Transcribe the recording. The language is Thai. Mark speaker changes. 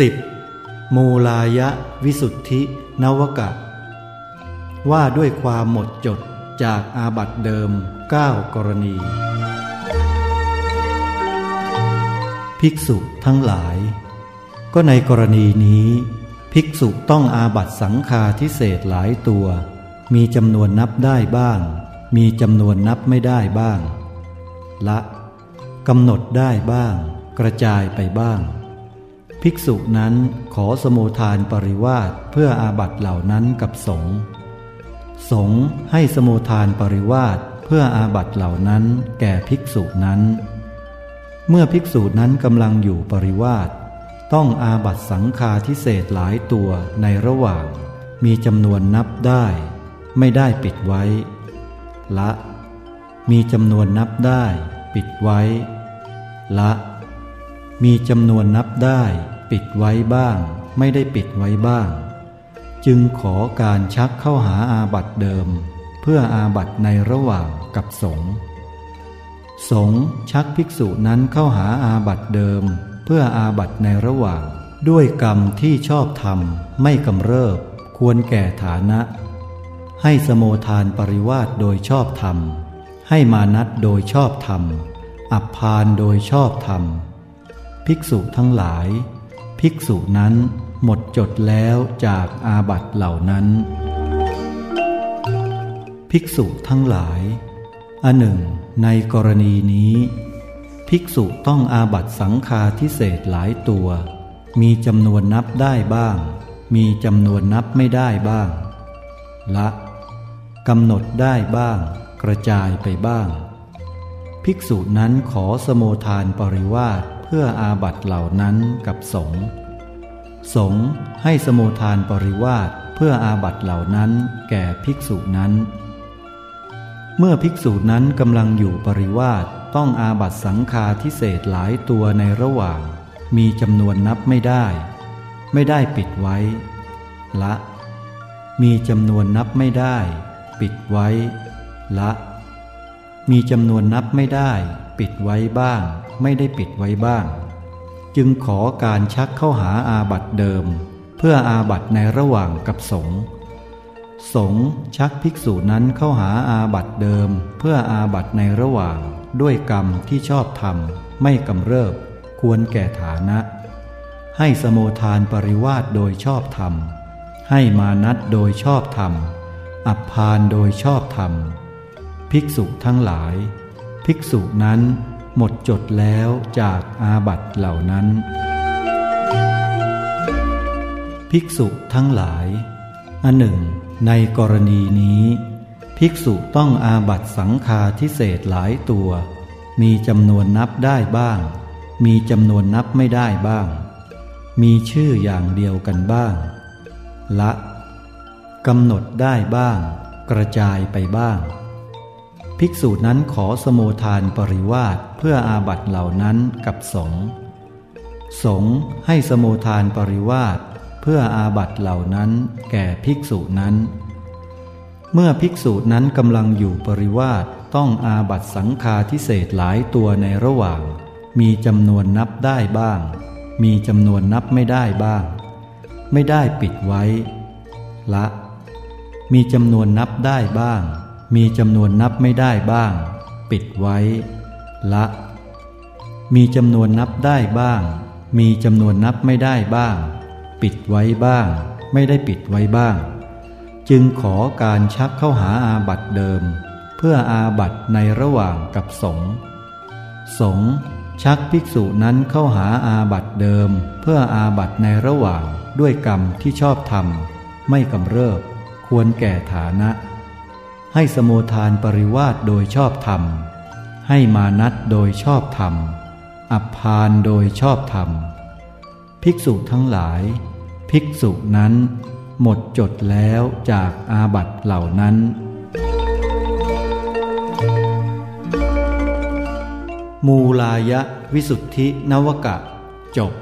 Speaker 1: 10. มูลายะวิสุทธินวกะ ว่าด้วยความหมดจดจากอาบัตเดิม 9 กรณี ภิกษุทั้งหลาย ก็ในกรณีนี้ ภิกษุต้องอาบัตสังฆาทิเศษหลายตัว มีจำนวนนับได้บ้าง มีจำนวนนับไม่ได้บ้าง ละกำหนดได้บ้าง กระจายไปบ้าง ภิกษุนั้นขอสมุทานปริวาสเพื่ออาบัตเหล่านั้นกับสงฆ์สงฆ์ให้สมุทานปริวาสเพื่ออาบัตเหล่านั้นแก่ภิกษุนั้น เมื่อภิกษุนั้นกำลังอยู่ปริวาสต้องอาบัตสังฆาทิเศษหลายตัวในระหว่าง มีจำนวนนับได้ ไม่ได้ปิดไว้ ละ มีจำนวนนับได้ ปิดไว้ ละ มีจำนวนนับได้ปิดไว้บ้าง ไม่ได้ปิดไว้บ้าง จึงขอการชักเข้าหาอาบัตเดิม เพื่ออาบัตในระหว่างกับสงสงชักภิกษุนั้นเข้าหาอาบัตเดิม เพื่ออาบัตในระหว่าง ด้วยกรรมที่ชอบธรรมไม่กำเริบ ควรแก่ฐานะ ให้สโมทานปริวาสโดยชอบธรรม ให้มานัดโดยชอบธรรม อับพานโดยชอบธรรม ภิกษุทั้งหลาย ภิกษุนั้นหมดจดแล้วจากอาบัตเหล่านั้น ภิกษุทั้งหลายอันหนึ่ง ในกรณีนี้ ภิกษุต้องอาบัตสังฆาทิเศษหลายตัว มีจำนวนนับได้บ้าง มีจำนวนนับไม่ได้บ้าง ละกำหนดได้บ้าง กระจายไปบ้าง ภิกษุนั้นขอสโมทานปริวาส พื่ออาบัตเหล่านั้นกับสงสงให้สมุทานปริวาสเพื่ออาบัตเหล่านั้นแก่ภิกษุนั้น เมื่อภิกษุนั้นกำลังอยู่ปริวาสต้องอาบัตสังฆาทิเศษหลายตัวในระหว่าง มีจำนวนนับไม่ได้ ไม่ได้ปิดไว้ ละ มีจำนวนนับไม่ได้ ปิดไว้ ละ มีจำนวนนับไม่ได้ ปิดไว้บ้าง ไม่ได้ปิดไว้บ้าง จึงขอการชักเข้าหาอาบัตเดิม เพื่ออาบัตในระหว่างกับสงสงชักภิกษุนั้นเข้าหาอาบัตเดิม เพื่ออาบัตในระหว่างด้วยกรรมที่ชอบธรรมไม่กำเริบ ควรแก่ฐานะ ให้สโมทานปริวาสโดยชอบธรรม ให้มานัดโดยชอบธรรม อับพานโดยชอบธรรม ภิกษุทั้งหลาย ภิกษุนั้นหมดจดแล้วจากอาบัตเหล่านั้น ภิกษุทั้งหลาย อันหนึ่ง ในกรณีนี้ ภิกษุต้องอาบัตสังฆาทิเศษหลายตัว มีจำนวนนับได้บ้าง มีจำนวนนับไม่ได้บ้าง มีชื่ออย่างเดียวกันบ้าง ละกำหนดได้บ้าง กระจายไปบ้าง ภิกษุนั้นขอสมุทานปริวาสเพื่ออาบัตเหล่านั้นกับสงสงให้สมุทานปริวาสเพื่ออาบัตเหล่านั้นแก่ภิกษุนั้น เมื่อภิกษุนั้นกำลังอยู่ปริวาสต้องอาบัตสังฆาทิเศษหลายตัวในระหว่าง มีจำนวนนับได้บ้าง มีจำนวนนับไม่ได้บ้าง ไม่ได้ปิดไว้ ละ มีจำนวนนับได้บ้าง มีจำนวนนับไม่ได้บ้าง ปิดไว้ ละ มีจำนวนนับได้บ้าง มีจำนวนนับไม่ได้บ้าง ปิดไว้บ้าง ไม่ได้ปิดไว้บ้าง จึงขอการชักเข้าหาอาบัตเดิม เพื่ออาบัตในระหว่างกับสงสงชักภิกษุนั้นเข้าหาอาบัตเดิม เพื่ออาบัตในระหว่างด้วยกรรมที่ชอบทำไม่กำเริบ ควรแก่ฐานะ ให้สมุทานปริวาสโดยชอบธรรม ให้มานัดโดยชอบธรรม อับพานโดยชอบธรรม ภิกษุทั้งหลาย ภิกษุนั้น หมดจดแล้วจากอาบัตเหล่านั้น มูลายะวิสุทธินวกะ จบ